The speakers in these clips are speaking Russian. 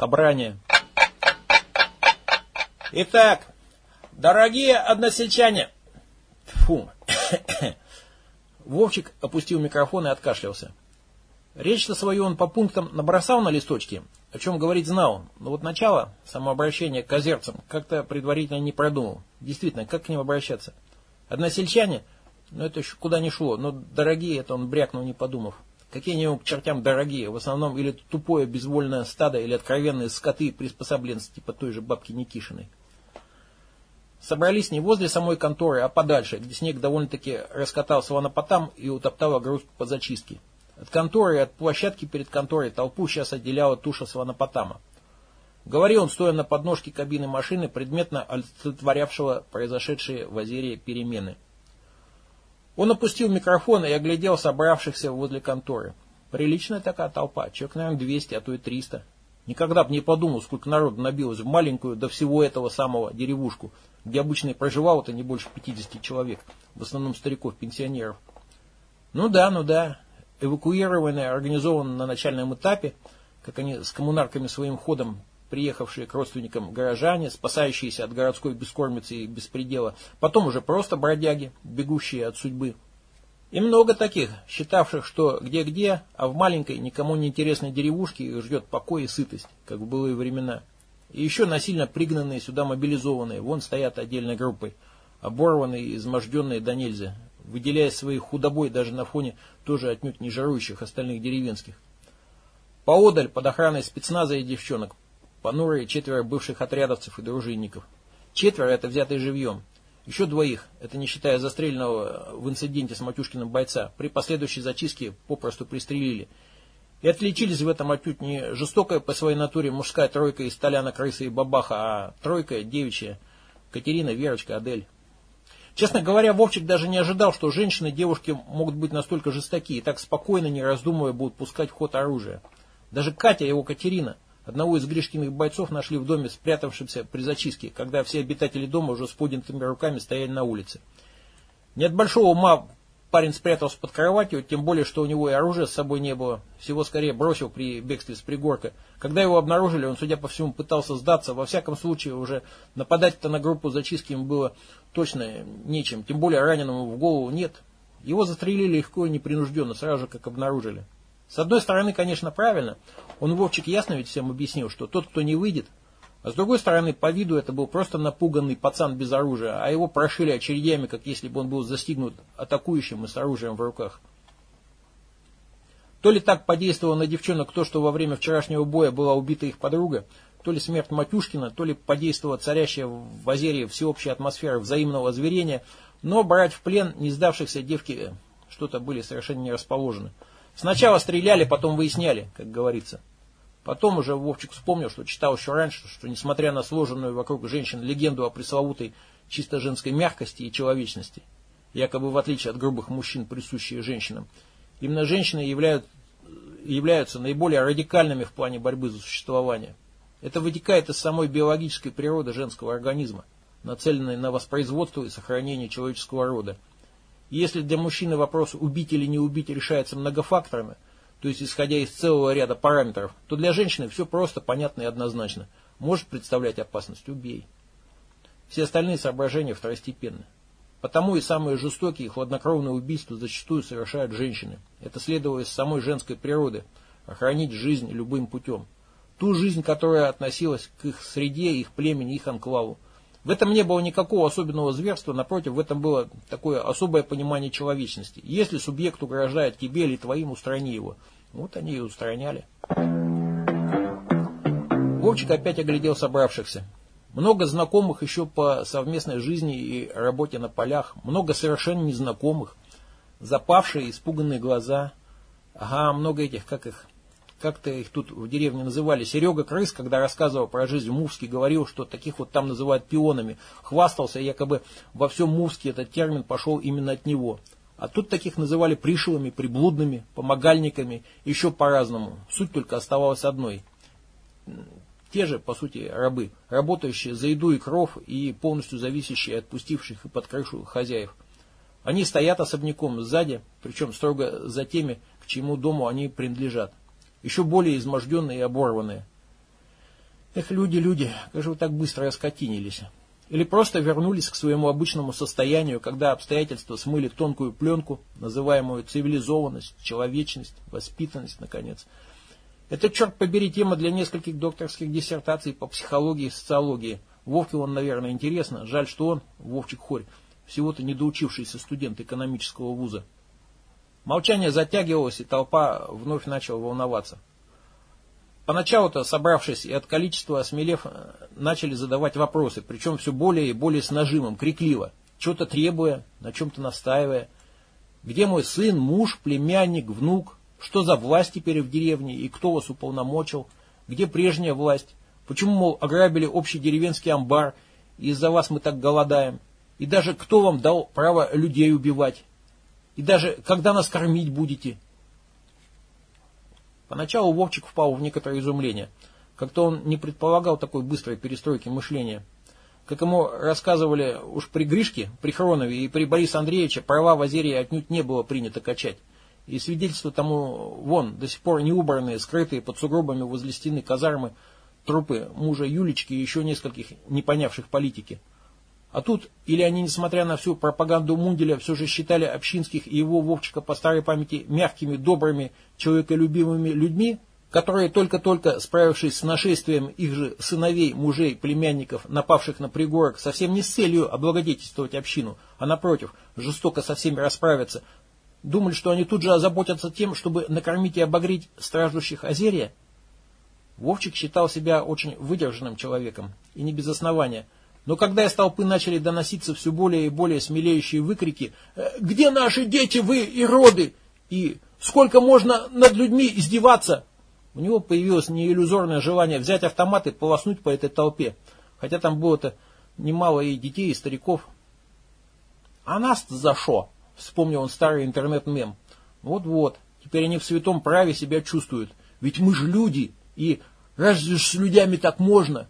Собрание. Итак, дорогие односельчане. Фу. Вовчик опустил микрофон и откашлялся. Речь-то свою он по пунктам набросал на листочке, о чем говорить знал, но вот начало, самообращение к озерцам, как-то предварительно не продумал. Действительно, как к ним обращаться? Односельчане, ну это еще куда ни шло, но дорогие это он брякнул, не подумав. Какие они ему к чертям дорогие, в основном или тупое безвольное стадо, или откровенные скоты приспособленцы, типа той же бабки Никишиной. Собрались не возле самой конторы, а подальше, где снег довольно-таки раскатался ланопотам и утоптал огрузку по зачистке. От конторы от площадки перед конторой толпу сейчас отделяла туша сванопотама. Говорил он, стоя на подножке кабины машины, предметно олицетворявшего произошедшие в Азерии перемены. Он опустил микрофон и оглядел собравшихся возле конторы. Приличная такая толпа, человек, наверное, 200, а то и 300. Никогда бы не подумал, сколько народу набилось в маленькую до всего этого самого деревушку, где обычно проживало-то не больше 50 человек, в основном стариков-пенсионеров. Ну да, ну да, эвакуированные, организованные на начальном этапе, как они с коммунарками своим ходом приехавшие к родственникам горожане, спасающиеся от городской бескормицы и беспредела, потом уже просто бродяги, бегущие от судьбы. И много таких, считавших, что где-где, а в маленькой, никому не интересной деревушке их ждет покой и сытость, как в былые времена. И еще насильно пригнанные сюда мобилизованные, вон стоят отдельной группой, оборванные и изможденные до нельзя, выделяя своей худобой даже на фоне тоже отнюдь не жарующих остальных деревенских. Поодаль, под охраной спецназа и девчонок, понурые четверо бывших отрядовцев и дружинников. Четверо это взятые живьем. Еще двоих, это не считая застреленного в инциденте с Матюшкиным бойца, при последующей зачистке попросту пристрелили. И отличились в этом отнюдь не жестокая по своей натуре мужская тройка из Толяна, Крысы и Бабаха, а тройка девичья Катерина, Верочка, Адель. Честно говоря, Вовчик даже не ожидал, что женщины девушки могут быть настолько жестоки и так спокойно, не раздумывая, будут пускать в ход оружие. Даже Катя, его Катерина, одного из Гришкиных бойцов нашли в доме, спрятавшемся при зачистке, когда все обитатели дома уже с поднятыми руками стояли на улице. Не от большого ума Парень спрятался под кроватью, тем более, что у него и оружия с собой не было. Всего скорее бросил при бегстве с пригорка. Когда его обнаружили, он, судя по всему, пытался сдаться. Во всяком случае, уже нападать-то на группу зачистки ему было точно нечем. Тем более, раненому в голову нет. Его застрелили легко и непринужденно, сразу же, как обнаружили. С одной стороны, конечно, правильно. Он, Вовчик, ясно ведь всем объяснил, что тот, кто не выйдет, а с другой стороны, по виду это был просто напуганный пацан без оружия, а его прошили очередями, как если бы он был застигнут атакующим и с оружием в руках. То ли так подействовало на девчонок то, что во время вчерашнего боя была убита их подруга, то ли смерть Матюшкина, то ли подействовала царящая в Азерии всеобщая атмосфера взаимного зверения, но брать в плен не сдавшихся девки что-то были совершенно не расположены. Сначала стреляли, потом выясняли, как говорится. Потом уже Вовчик вспомнил, что читал еще раньше, что несмотря на сложенную вокруг женщин легенду о пресловутой чисто женской мягкости и человечности, якобы в отличие от грубых мужчин, присущие женщинам, именно женщины являют, являются наиболее радикальными в плане борьбы за существование. Это вытекает из самой биологической природы женского организма, нацеленной на воспроизводство и сохранение человеческого рода. Если для мужчины вопрос убить или не убить решается многофакторно – то есть исходя из целого ряда параметров, то для женщины все просто, понятно и однозначно. Может представлять опасность – убей. Все остальные соображения второстепенны. Потому и самые жестокие и хладнокровные убийства зачастую совершают женщины. Это следовало из самой женской природы – охранить жизнь любым путем. Ту жизнь, которая относилась к их среде, их племени, их анклаву. В этом не было никакого особенного зверства, напротив, в этом было такое особое понимание человечности. Если субъект угрожает тебе или твоим, устрани его. Вот они и устраняли. Вовчик опять оглядел собравшихся. Много знакомых еще по совместной жизни и работе на полях, много совершенно незнакомых, запавшие, испуганные глаза. Ага, много этих, как их, как-то их тут в деревне называли, Серега Крыс, когда рассказывал про жизнь в Мувске, говорил, что таких вот там называют пионами. Хвастался, якобы во всем Мувске этот термин пошел именно от него. А тут таких называли пришлыми, приблудными, помогальниками, еще по-разному. Суть только оставалась одной. Те же, по сути, рабы, работающие за еду и кров и полностью зависящие от пустивших и под крышу хозяев. Они стоят особняком сзади, причем строго за теми, к чему дому они принадлежат еще более изможденные и оборванные. Эх, люди, люди, как же вы так быстро раскотинились. Или просто вернулись к своему обычному состоянию, когда обстоятельства смыли тонкую пленку, называемую цивилизованность, человечность, воспитанность, наконец. Это, черт побери, тема для нескольких докторских диссертаций по психологии и социологии. Вовке он, наверное, интересно. Жаль, что он, Вовчик Хорь, всего-то недоучившийся студент экономического вуза. Молчание затягивалось, и толпа вновь начала волноваться. Поначалу-то, собравшись и от количества осмелев, э, начали задавать вопросы, причем все более и более с нажимом, крикливо, что-то требуя, на чем-то настаивая. Где мой сын, муж, племянник, внук? Что за власть теперь в деревне и кто вас уполномочил? Где прежняя власть? Почему, мол, ограбили общий деревенский амбар, и из-за вас мы так голодаем? И даже кто вам дал право людей убивать? И даже когда нас кормить будете? Поначалу Вовчик впал в некоторое изумление. Как-то он не предполагал такой быстрой перестройки мышления. Как ему рассказывали уж при Гришке, при Хронове и при Борисе Андреевиче, права в Азерии отнюдь не было принято качать. И свидетельство тому, вон, до сих пор не убранные, скрытые под сугробами возле стены казармы, трупы мужа Юлечки и еще нескольких не понявших политики. А тут, или они, несмотря на всю пропаганду Мунделя, все же считали Общинских и его Вовчика по старой памяти мягкими, добрыми, человеколюбимыми людьми, которые только-только, справившись с нашествием их же сыновей, мужей, племянников, напавших на пригорок, совсем не с целью облагодетельствовать общину, а напротив, жестоко со всеми расправиться, думали, что они тут же озаботятся тем, чтобы накормить и обогреть страждущих озерья? Вовчик считал себя очень выдержанным человеком, и не без основания – но когда из толпы начали доноситься все более и более смелеющие выкрики «Э, «Где наши дети, вы и роды?» и «Сколько можно над людьми издеваться?» У него появилось неиллюзорное желание взять автомат и полоснуть по этой толпе, хотя там было-то немало и детей, и стариков. «А нас-то за шо?» — вспомнил он старый интернет-мем. «Вот-вот, теперь они в святом праве себя чувствуют, ведь мы же люди, и разве ж с людьми так можно?»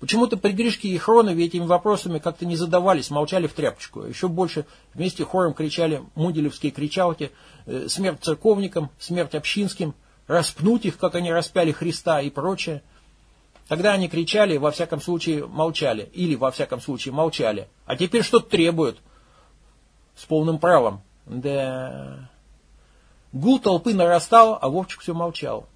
Почему-то при Гришке и Хронове этими вопросами как-то не задавались, молчали в тряпочку. Еще больше вместе хором кричали муделевские кричалки э, «Смерть церковникам», «Смерть общинским», «Распнуть их, как они распяли Христа» и прочее. Тогда они кричали, во всяком случае молчали, или во всяком случае молчали. А теперь что-то требуют. С полным правом. Да... Гул толпы нарастал, а Вовчик все молчал.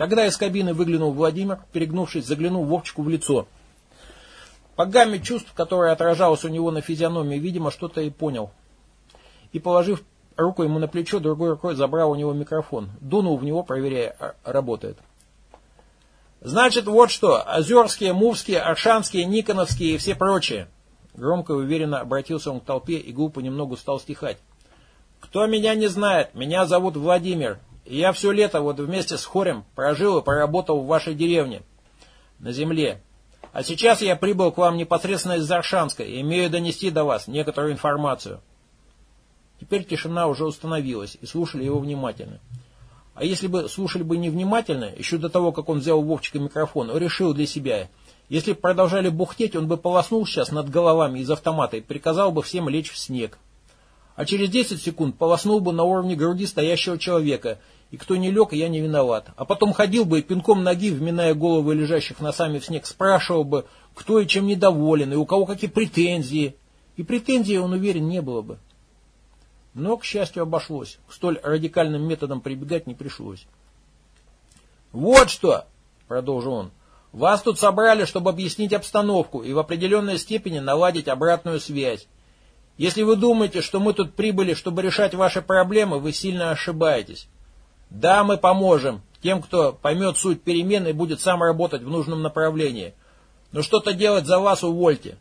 Тогда из кабины выглянул Владимир, перегнувшись, заглянул Вовчику в лицо. По гамме чувств, которая отражалась у него на физиономии, видимо, что-то и понял. И, положив руку ему на плечо, другой рукой забрал у него микрофон. Дунул в него, проверяя, а, работает. «Значит, вот что, Озерские, Мувские, Аршанские, Никоновские и все прочие». Громко и уверенно обратился он к толпе, и гул понемногу стал стихать. «Кто меня не знает, меня зовут Владимир. Я все лето вот вместе с Хорем прожил и поработал в вашей деревне, на земле. А сейчас я прибыл к вам непосредственно из Заршанска и имею донести до вас некоторую информацию. Теперь тишина уже установилась, и слушали его внимательно. А если бы слушали бы невнимательно, еще до того, как он взял Вовчика микрофон, он решил для себя, если бы продолжали бухтеть, он бы полоснул сейчас над головами из автомата и приказал бы всем лечь в снег а через 10 секунд полоснул бы на уровне груди стоящего человека, и кто не лег, я не виноват. А потом ходил бы и пинком ноги, вминая головы лежащих носами в снег, спрашивал бы, кто и чем недоволен, и у кого какие претензии. И претензий, он уверен, не было бы. Но, к счастью, обошлось. К столь радикальным методам прибегать не пришлось. «Вот что!» — продолжил он. «Вас тут собрали, чтобы объяснить обстановку и в определенной степени наладить обратную связь. Если вы думаете, что мы тут прибыли, чтобы решать ваши проблемы, вы сильно ошибаетесь. Да, мы поможем тем, кто поймет суть перемен и будет сам работать в нужном направлении. Но что-то делать за вас увольте.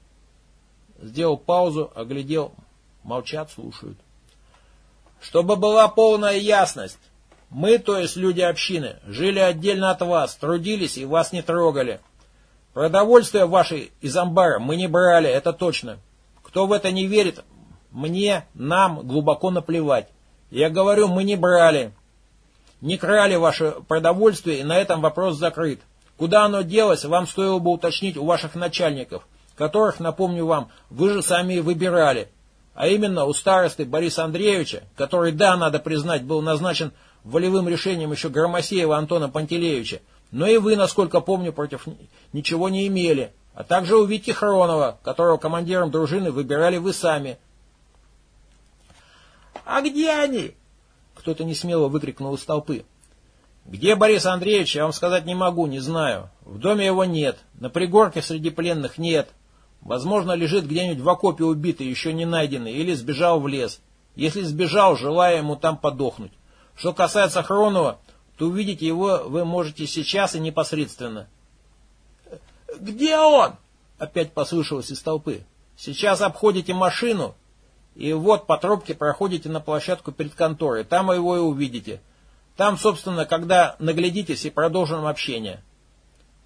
Сделал паузу, оглядел. Молчат, слушают. Чтобы была полная ясность. Мы, то есть люди общины, жили отдельно от вас, трудились и вас не трогали. Продовольствие ваше из амбара мы не брали, это точно. Кто в это не верит, мне, нам глубоко наплевать. Я говорю, мы не брали. Не крали ваше продовольствие, и на этом вопрос закрыт. Куда оно делось, вам стоило бы уточнить у ваших начальников, которых, напомню вам, вы же сами выбирали. А именно у старосты Бориса Андреевича, который, да, надо признать, был назначен волевым решением еще Громосеева Антона Пантелеевича, Но и вы, насколько помню, против ничего не имели. А также у Вити Хронова, которого командиром дружины выбирали вы сами. «А где они?» Кто-то несмело выкрикнул из толпы. «Где Борис Андреевич, я вам сказать не могу, не знаю. В доме его нет, на пригорке среди пленных нет. Возможно, лежит где-нибудь в окопе убитый, еще не найденный, или сбежал в лес. Если сбежал, желаю ему там подохнуть. Что касается Хронова, то увидеть его вы можете сейчас и непосредственно. «Где он?» — опять послышалось из толпы. «Сейчас обходите машину, и вот по тропке проходите на площадку перед конторой. Там его и увидите. Там, собственно, когда наглядитесь и продолжим общение».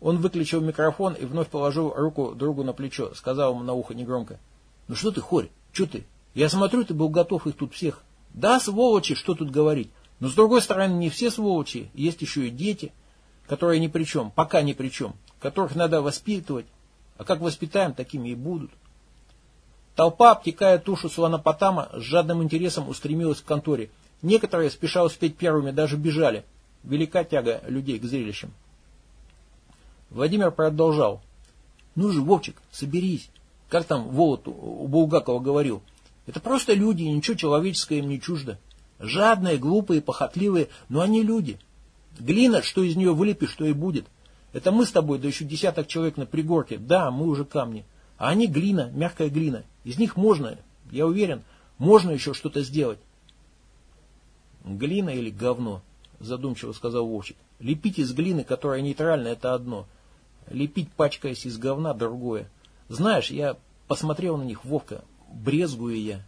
Он выключил микрофон и вновь положил руку другу на плечо, сказал ему на ухо негромко. «Ну что ты, Хорь, что ты? Я смотрю, ты был готов их тут всех. Да, сволочи, что тут говорить. Но с другой стороны, не все сволочи, есть еще и дети, которые ни при чем, пока ни при чем, которых надо воспитывать. А как воспитаем, такими и будут». Толпа, обтекая тушу Слонопотама, с жадным интересом устремилась к конторе. Некоторые, спеша успеть первыми, даже бежали. Велика тяга людей к зрелищам. Владимир продолжал. Ну же, Вовчик, соберись. Как там Волод у Булгакова говорил. Это просто люди, ничего человеческого им не чуждо. Жадные, глупые, похотливые, но они люди. Глина, что из нее вылепишь, что и будет. Это мы с тобой, да еще десяток человек на пригорке. Да, мы уже камни. А они глина, мягкая глина. Из них можно, я уверен, можно еще что-то сделать. Глина или говно, задумчиво сказал Вовчик. Лепить из глины, которая нейтральна, это одно. Лепить, пачкаясь из говна, другое. Знаешь, я посмотрел на них, Вовка, брезгую я.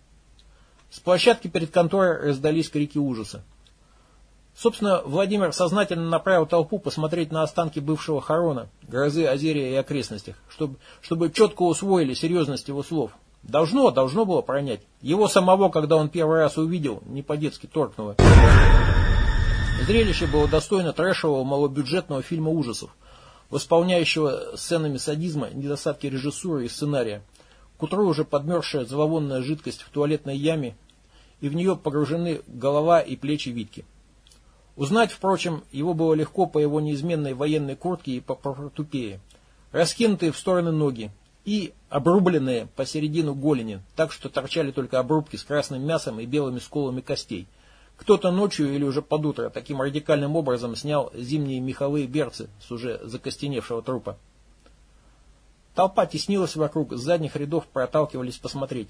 С площадки перед конторой раздались крики ужаса. Собственно, Владимир сознательно направил толпу посмотреть на останки бывшего Харона, грозы Азерия и окрестностях, чтобы, чтобы четко усвоили серьезность его слов. Должно, должно было пронять. Его самого, когда он первый раз увидел, не по-детски торкнуло. Зрелище было достойно трэшевого малобюджетного фильма ужасов восполняющего сценами садизма недостатки режиссуры и сценария. К утру уже подмерзшая зловонная жидкость в туалетной яме, и в нее погружены голова и плечи Витки. Узнать, впрочем, его было легко по его неизменной военной куртке и по портупее. Раскинутые в стороны ноги и обрубленные посередину голени, так что торчали только обрубки с красным мясом и белыми сколами костей – кто-то ночью или уже под утро таким радикальным образом снял зимние меховые берцы с уже закостеневшего трупа. Толпа теснилась вокруг, с задних рядов проталкивались посмотреть.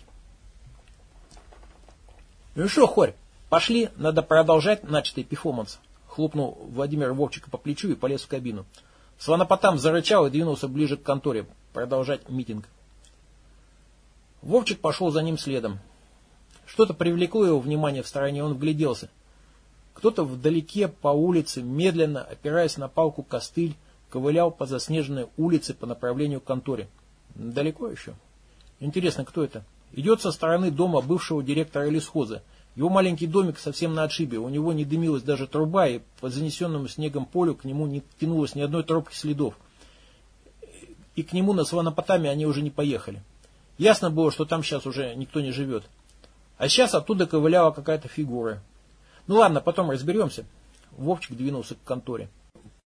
«Ну что, Хорь, пошли, надо продолжать начатый перформанс», хлопнул Владимир Вовчика по плечу и полез в кабину. Слонопотам зарычал и двинулся ближе к конторе, продолжать митинг. Вовчик пошел за ним следом. Что-то привлекло его внимание в стороне, он вгляделся. Кто-то вдалеке по улице, медленно, опираясь на палку костыль, ковылял по заснеженной улице по направлению к конторе. Далеко еще. Интересно, кто это? Идет со стороны дома бывшего директора лесхоза. Его маленький домик совсем на отшибе, у него не дымилась даже труба, и по занесенному снегом полю к нему не тянулось ни одной тропки следов. И к нему на Сванопотаме они уже не поехали. Ясно было, что там сейчас уже никто не живет. А сейчас оттуда ковыляла какая-то фигура. Ну ладно, потом разберемся. Вовчик двинулся к конторе.